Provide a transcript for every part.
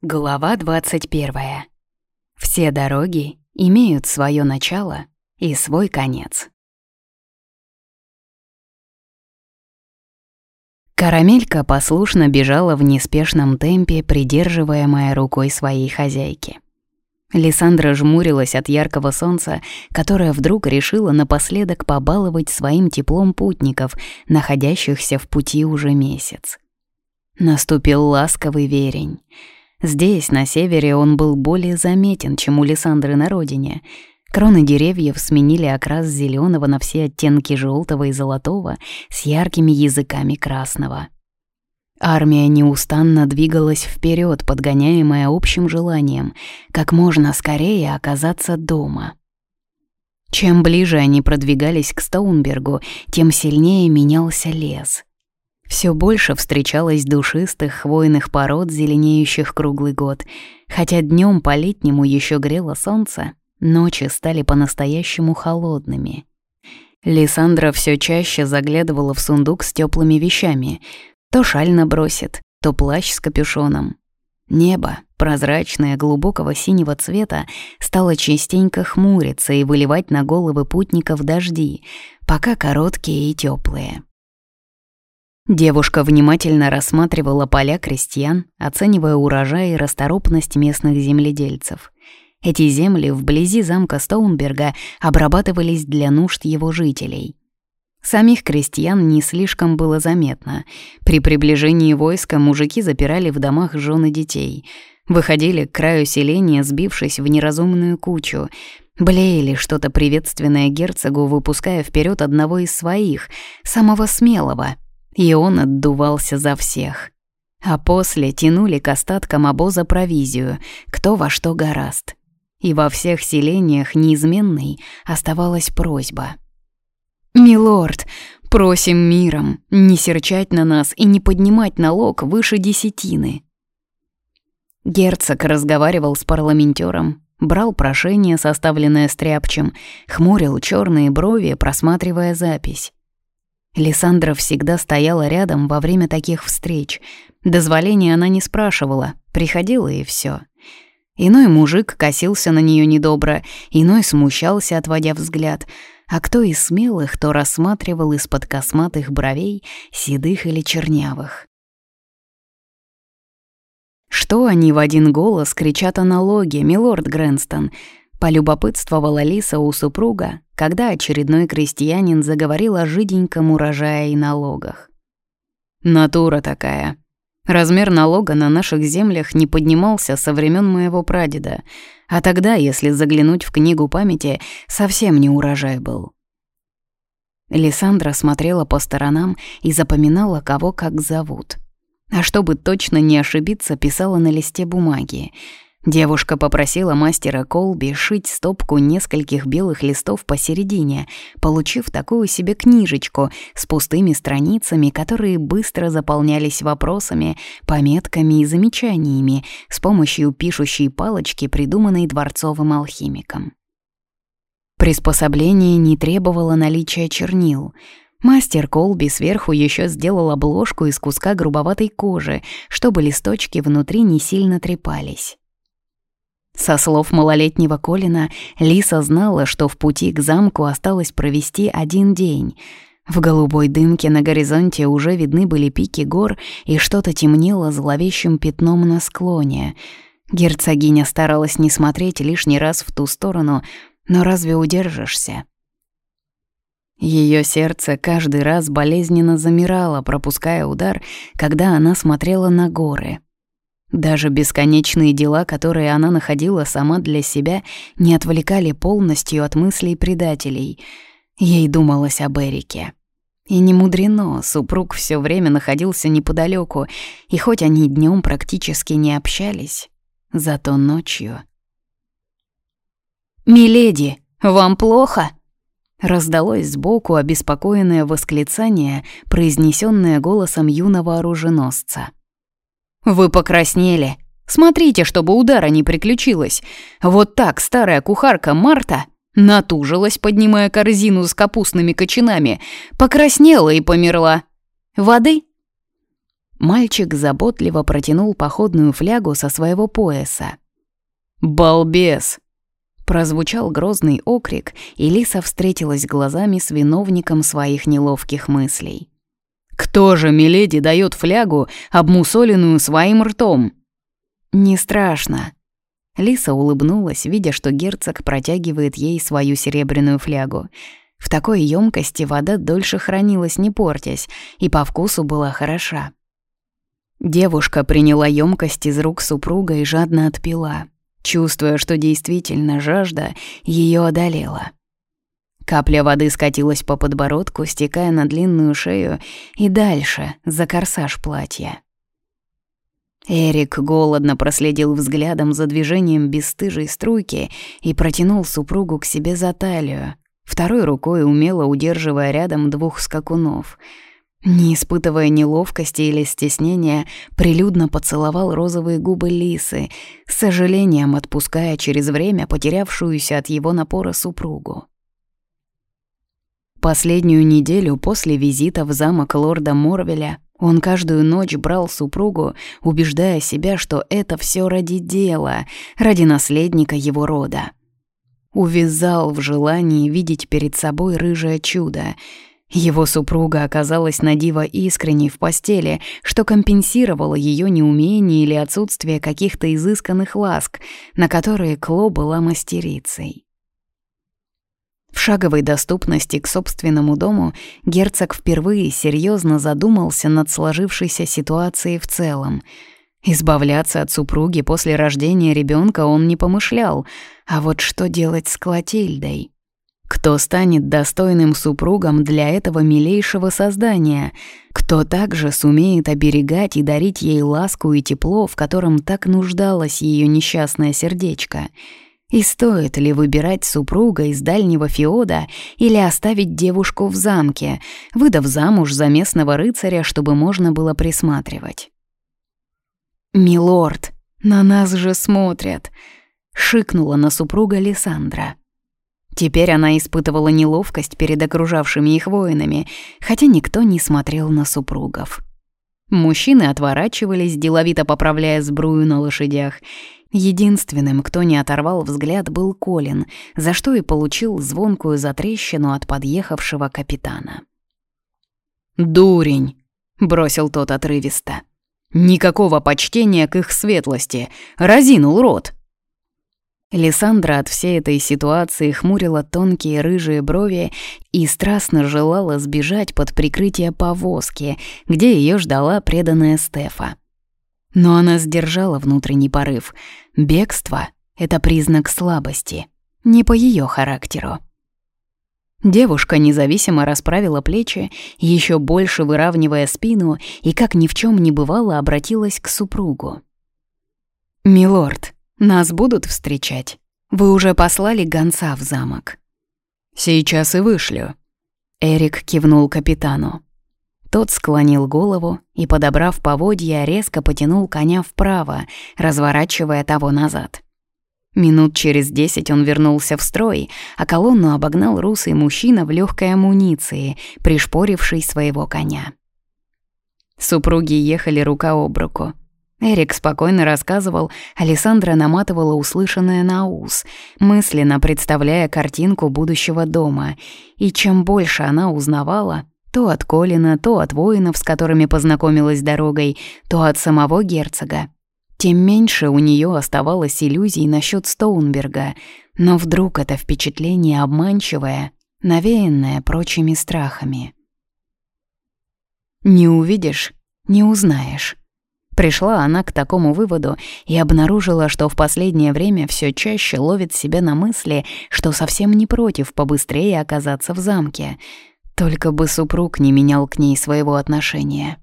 Глава 21. Все дороги имеют свое начало и свой конец. Карамелька послушно бежала в неспешном темпе, придерживаемая рукой своей хозяйки. Лиссандра жмурилась от яркого солнца, которое вдруг решило напоследок побаловать своим теплом путников, находящихся в пути уже месяц. Наступил ласковый верень — Здесь, на севере, он был более заметен, чем у Лиссандры на родине. Кроны деревьев сменили окрас зеленого на все оттенки желтого и золотого с яркими языками красного. Армия неустанно двигалась вперед, подгоняемая общим желанием как можно скорее оказаться дома. Чем ближе они продвигались к Стоунбергу, тем сильнее менялся лес — все больше встречалось душистых хвойных пород, зеленеющих круглый год. Хотя днем по-летнему еще грело солнце, ночи стали по-настоящему холодными. Лиссандра все чаще заглядывала в сундук с теплыми вещами. То шаль набросит, то плащ с капюшоном. Небо, прозрачное, глубокого синего цвета, стало частенько хмуриться и выливать на головы путников дожди, пока короткие и теплые. Девушка внимательно рассматривала поля крестьян, оценивая урожай и расторопность местных земледельцев. Эти земли вблизи замка Стоунберга обрабатывались для нужд его жителей. Самих крестьян не слишком было заметно. При приближении войска мужики запирали в домах жены детей. Выходили к краю селения, сбившись в неразумную кучу. Блеяли что-то приветственное герцогу, выпуская вперед одного из своих, самого смелого — и он отдувался за всех. А после тянули к остаткам обоза провизию, кто во что гораст. И во всех селениях неизменной оставалась просьба. «Милорд, просим миром не серчать на нас и не поднимать налог выше десятины». Герцог разговаривал с парламентером, брал прошение, составленное стряпчем, хмурил черные брови, просматривая запись. Лиссандра всегда стояла рядом во время таких встреч. Дозволения она не спрашивала, приходила и все. Иной мужик косился на нее недобро, иной смущался, отводя взгляд, а кто из смелых, то рассматривал из-под косматых бровей, седых или чернявых. Что они в один голос кричат о налоге, милорд Грэнстон? Полюбопытствовала Лиса у супруга, когда очередной крестьянин заговорил о жиденьком урожае и налогах. «Натура такая. Размер налога на наших землях не поднимался со времен моего прадеда, а тогда, если заглянуть в книгу памяти, совсем не урожай был». Лиссандра смотрела по сторонам и запоминала, кого как зовут. А чтобы точно не ошибиться, писала на листе бумаги — Девушка попросила мастера Колби шить стопку нескольких белых листов посередине, получив такую себе книжечку с пустыми страницами, которые быстро заполнялись вопросами, пометками и замечаниями с помощью пишущей палочки, придуманной дворцовым алхимиком. Приспособление не требовало наличия чернил — Мастер Колби сверху еще сделал обложку из куска грубоватой кожи, чтобы листочки внутри не сильно трепались. Со слов малолетнего Колина, Лиса знала, что в пути к замку осталось провести один день. В голубой дымке на горизонте уже видны были пики гор, и что-то темнело зловещим пятном на склоне. Герцогиня старалась не смотреть лишний раз в ту сторону, но разве удержишься? Ее сердце каждый раз болезненно замирало, пропуская удар, когда она смотрела на горы — даже бесконечные дела, которые она находила сама для себя, не отвлекали полностью от мыслей предателей. Ей думалось об Эрике. И не мудрено, супруг все время находился неподалеку, и хоть они днем практически не общались, зато ночью... «Миледи, вам плохо?» Раздалось сбоку обеспокоенное восклицание, произнесенное голосом юного оруженосца. «Вы покраснели. Смотрите, чтобы удара не приключилось. Вот так старая кухарка Марта натужилась, поднимая корзину с капустными кочанами, покраснела и померла. Воды?» Мальчик заботливо протянул походную флягу со своего пояса. «Балбес!» Прозвучал грозный окрик, и Лиса встретилась глазами с виновником своих неловких мыслей. «Кто же, миледи, дает флягу, обмусоленную своим ртом?» «Не страшно». Лиса улыбнулась, видя, что герцог протягивает ей свою серебряную флягу. В такой емкости вода дольше хранилась, не портясь, и по вкусу была хороша. Девушка приняла емкость из рук супруга и жадно отпила, чувствуя, что действительно жажда ее одолела. Капля воды скатилась по подбородку, стекая на длинную шею и дальше, за корсаж платья. Эрик голодно проследил взглядом за движением бесстыжей струйки и протянул супругу к себе за талию, второй рукой умело удерживая рядом двух скакунов. Не испытывая неловкости или стеснения, прилюдно поцеловал розовые губы Лисы, с сожалением отпуская через время потерявшуюся от его напора супругу. Последнюю неделю после визита в замок лорда Морвеля он каждую ночь брал супругу, убеждая себя, что это все ради дела, ради наследника его рода. Увязал в желании видеть перед собой рыжее чудо. Его супруга оказалась на диво искренней в постели, что компенсировало ее неумение или отсутствие каких-то изысканных ласк, на которые Кло была мастерицей. В шаговой доступности к собственному дому герцог впервые серьезно задумался над сложившейся ситуацией в целом. Избавляться от супруги после рождения ребенка он не помышлял, а вот что делать с Клотильдой? Кто станет достойным супругом для этого милейшего создания? Кто также сумеет оберегать и дарить ей ласку и тепло, в котором так нуждалось ее несчастное сердечко? — и стоит ли выбирать супруга из дальнего феода или оставить девушку в замке, выдав замуж за местного рыцаря, чтобы можно было присматривать? «Милорд, на нас же смотрят!» — шикнула на супруга Лиссандра. Теперь она испытывала неловкость перед окружавшими их воинами, хотя никто не смотрел на супругов. Мужчины отворачивались, деловито поправляя сбрую на лошадях, Единственным, кто не оторвал взгляд, был Колин, за что и получил звонкую затрещину от подъехавшего капитана. «Дурень!» — бросил тот отрывисто. «Никакого почтения к их светлости! Разинул рот!» Лиссандра от всей этой ситуации хмурила тонкие рыжие брови и страстно желала сбежать под прикрытие повозки, где ее ждала преданная Стефа. Но она сдержала внутренний порыв. Бегство — это признак слабости, не по ее характеру. Девушка независимо расправила плечи, еще больше выравнивая спину, и, как ни в чем не бывало, обратилась к супругу. «Милорд, нас будут встречать? Вы уже послали гонца в замок?» «Сейчас и вышлю», — Эрик кивнул капитану. Тот склонил голову и, подобрав поводья, резко потянул коня вправо, разворачивая того назад. Минут через десять он вернулся в строй, а колонну обогнал русый мужчина в легкой амуниции, пришпоривший своего коня. Супруги ехали рука об руку. Эрик спокойно рассказывал, Александра наматывала услышанное на ус, мысленно представляя картинку будущего дома, и чем больше она узнавала, то от Колина, то от воинов, с которыми познакомилась дорогой, то от самого герцога. Тем меньше у нее оставалось иллюзий насчет Стоунберга, но вдруг это впечатление обманчивое, навеянное прочими страхами. «Не увидишь, не узнаешь». Пришла она к такому выводу и обнаружила, что в последнее время все чаще ловит себя на мысли, что совсем не против побыстрее оказаться в замке — только бы супруг не менял к ней своего отношения.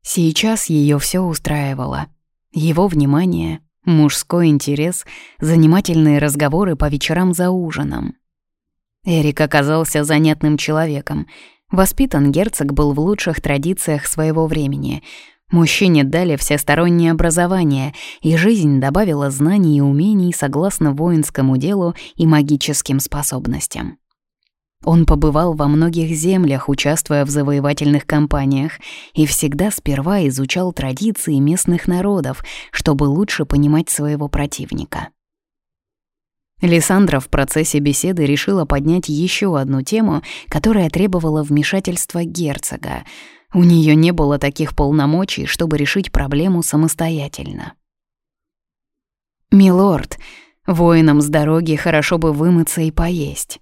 Сейчас ее все устраивало. Его внимание, мужской интерес, занимательные разговоры по вечерам за ужином. Эрик оказался занятным человеком. Воспитан герцог был в лучших традициях своего времени. Мужчине дали всестороннее образование, и жизнь добавила знаний и умений согласно воинскому делу и магическим способностям. Он побывал во многих землях, участвуя в завоевательных кампаниях, и всегда сперва изучал традиции местных народов, чтобы лучше понимать своего противника. Лиссандра в процессе беседы решила поднять еще одну тему, которая требовала вмешательства герцога. У нее не было таких полномочий, чтобы решить проблему самостоятельно. «Милорд, воинам с дороги хорошо бы вымыться и поесть».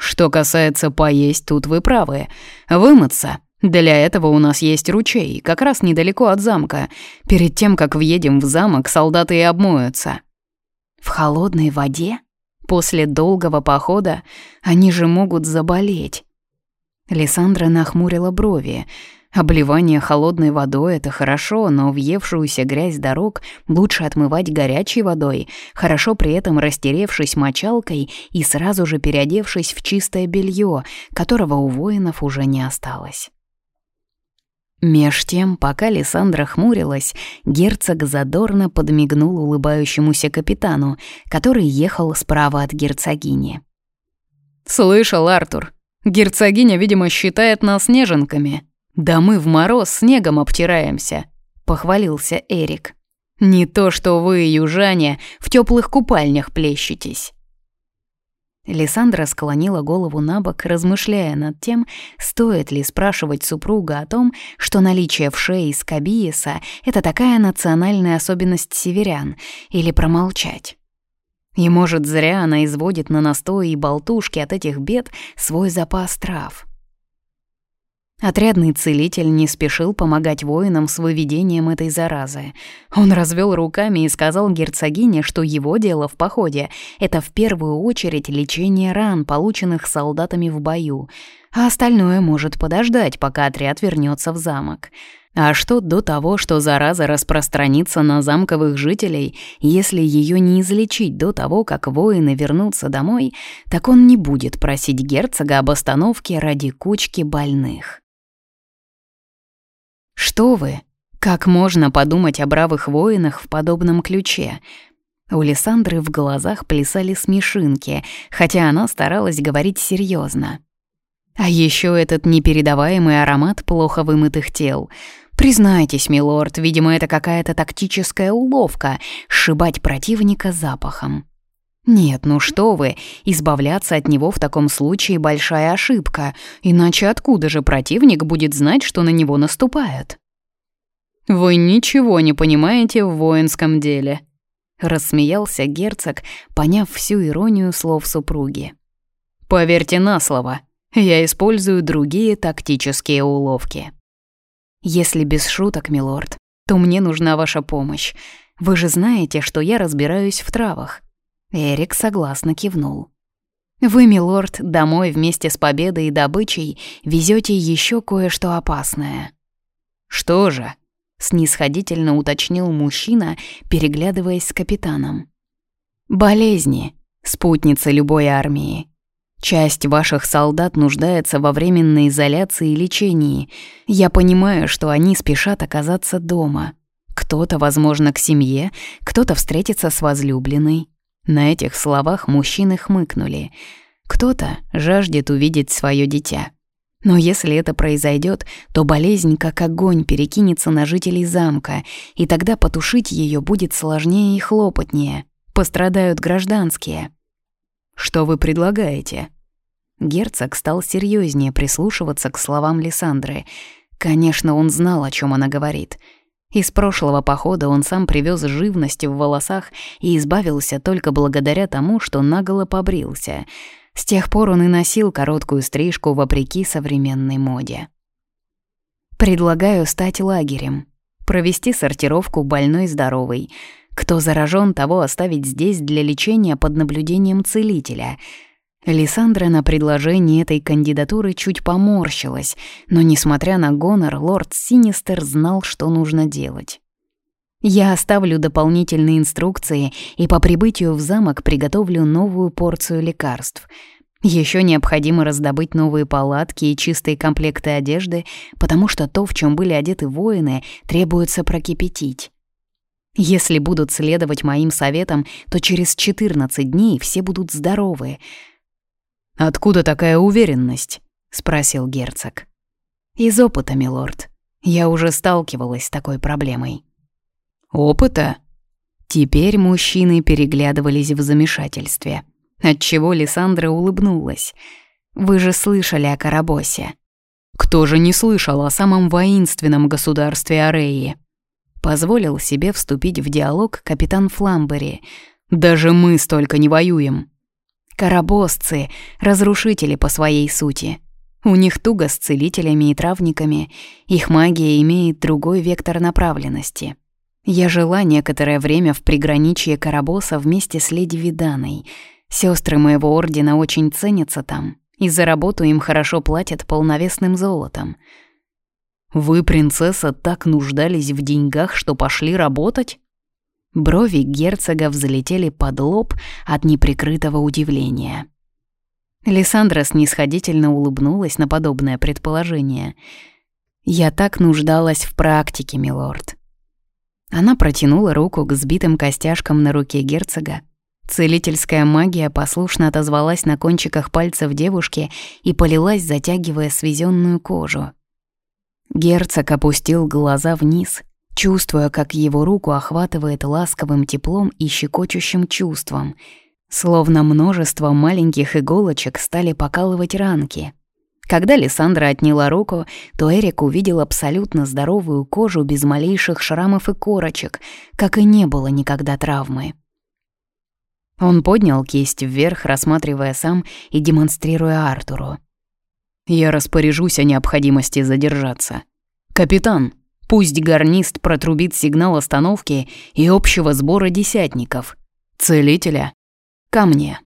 «Что касается поесть, тут вы правы. Вымыться. Для этого у нас есть ручей, как раз недалеко от замка. Перед тем, как въедем в замок, солдаты и обмоются». В холодной воде? После долгого похода они же могут заболеть. Лиссандра нахмурила брови. Обливание холодной водой — это хорошо, но въевшуюся грязь дорог лучше отмывать горячей водой, хорошо при этом растеревшись мочалкой и сразу же переодевшись в чистое белье, которого у воинов уже не осталось. Меж тем, пока Лиссандра хмурилась, герцог задорно подмигнул улыбающемуся капитану, который ехал справа от герцогини. «Слышал, Артур, герцогиня, видимо, считает нас неженками. Да мы в мороз снегом обтираемся», — похвалился Эрик. «Не то, что вы, южане, в теплых купальнях плещетесь». Лиссандра склонила голову на бок, размышляя над тем, стоит ли спрашивать супруга о том, что наличие в шее скабиеса — это такая национальная особенность северян, или промолчать. И, может, зря она изводит на настои и болтушки от этих бед свой запас трав — Отрядный целитель не спешил помогать воинам с выведением этой заразы. Он развел руками и сказал герцогине, что его дело в походе — это в первую очередь лечение ран, полученных солдатами в бою, а остальное может подождать, пока отряд вернется в замок. А что до того, что зараза распространится на замковых жителей, если ее не излечить до того, как воины вернутся домой, так он не будет просить герцога об остановке ради кучки больных. Что вы? Как можно подумать о бравых воинах в подобном ключе? У Лиссандры в глазах плясали смешинки, хотя она старалась говорить серьезно. А еще этот непередаваемый аромат плохо вымытых тел. Признайтесь, милорд, видимо, это какая-то тактическая уловка — сшибать противника запахом. Нет, ну что вы, избавляться от него в таком случае большая ошибка, иначе откуда же противник будет знать, что на него наступают? Вы ничего не понимаете в воинском деле, рассмеялся герцог, поняв всю иронию слов супруги. Поверьте на слово, я использую другие тактические уловки. Если без шуток, милорд, то мне нужна ваша помощь. Вы же знаете, что я разбираюсь в травах. Эрик согласно кивнул. «Вы, милорд, домой вместе с победой и добычей везете еще кое-что опасное». «Что же?» — снисходительно уточнил мужчина, переглядываясь с капитаном. «Болезни, спутница любой армии. Часть ваших солдат нуждается во временной изоляции и лечении. Я понимаю, что они спешат оказаться дома. Кто-то, возможно, к семье, кто-то встретится с возлюбленной. На этих словах мужчины хмыкнули. Кто-то жаждет увидеть свое дитя. Но если это произойдет, то болезнь как огонь перекинется на жителей замка, и тогда потушить ее будет сложнее и хлопотнее. Пострадают гражданские. Что вы предлагаете? Герцог стал серьезнее прислушиваться к словам Лиссандры. Конечно, он знал, о чем она говорит — из прошлого похода он сам привез живности в волосах и избавился только благодаря тому, что наголо побрился. С тех пор он и носил короткую стрижку вопреки современной моде. Предлагаю стать лагерем, провести сортировку больной-здоровой. Кто заражен, того оставить здесь для лечения под наблюдением целителя — Лиссандра на предложение этой кандидатуры чуть поморщилась, но, несмотря на гонор, лорд Синистер знал, что нужно делать. «Я оставлю дополнительные инструкции и по прибытию в замок приготовлю новую порцию лекарств. Еще необходимо раздобыть новые палатки и чистые комплекты одежды, потому что то, в чем были одеты воины, требуется прокипятить». Если будут следовать моим советам, то через 14 дней все будут здоровы — «Откуда такая уверенность?» — спросил герцог. «Из опыта, милорд. Я уже сталкивалась с такой проблемой». «Опыта?» Теперь мужчины переглядывались в замешательстве, отчего Лиссандра улыбнулась. «Вы же слышали о Карабосе». «Кто же не слышал о самом воинственном государстве Ареи?» Позволил себе вступить в диалог капитан Фламбери. «Даже мы столько не воюем». «Карабосцы — разрушители по своей сути», у них туго с целителями и травниками, их магия имеет другой вектор направленности. Я жила некоторое время в приграничье Карабоса вместе с леди Виданой. Сестры моего ордена очень ценятся там, и за работу им хорошо платят полновесным золотом. «Вы, принцесса, так нуждались в деньгах, что пошли работать?» Брови герцога взлетели под лоб от неприкрытого удивления. Лиссандра снисходительно улыбнулась на подобное предположение. «Я так нуждалась в практике, милорд». Она протянула руку к сбитым костяшкам на руке герцога. Целительская магия послушно отозвалась на кончиках пальцев девушки и полилась, затягивая свезенную кожу. Герцог опустил глаза вниз, чувствуя, как его руку охватывает ласковым теплом и щекочущим чувством — Словно множество маленьких иголочек стали покалывать ранки. Когда Лиссандра отняла руку, то Эрик увидел абсолютно здоровую кожу без малейших шрамов и корочек, как и не было никогда травмы. Он поднял кисть вверх, рассматривая сам и демонстрируя Артуру. «Я распоряжусь о необходимости задержаться. Капитан, пусть гарнист протрубит сигнал остановки и общего сбора десятников. Целителя ко мне.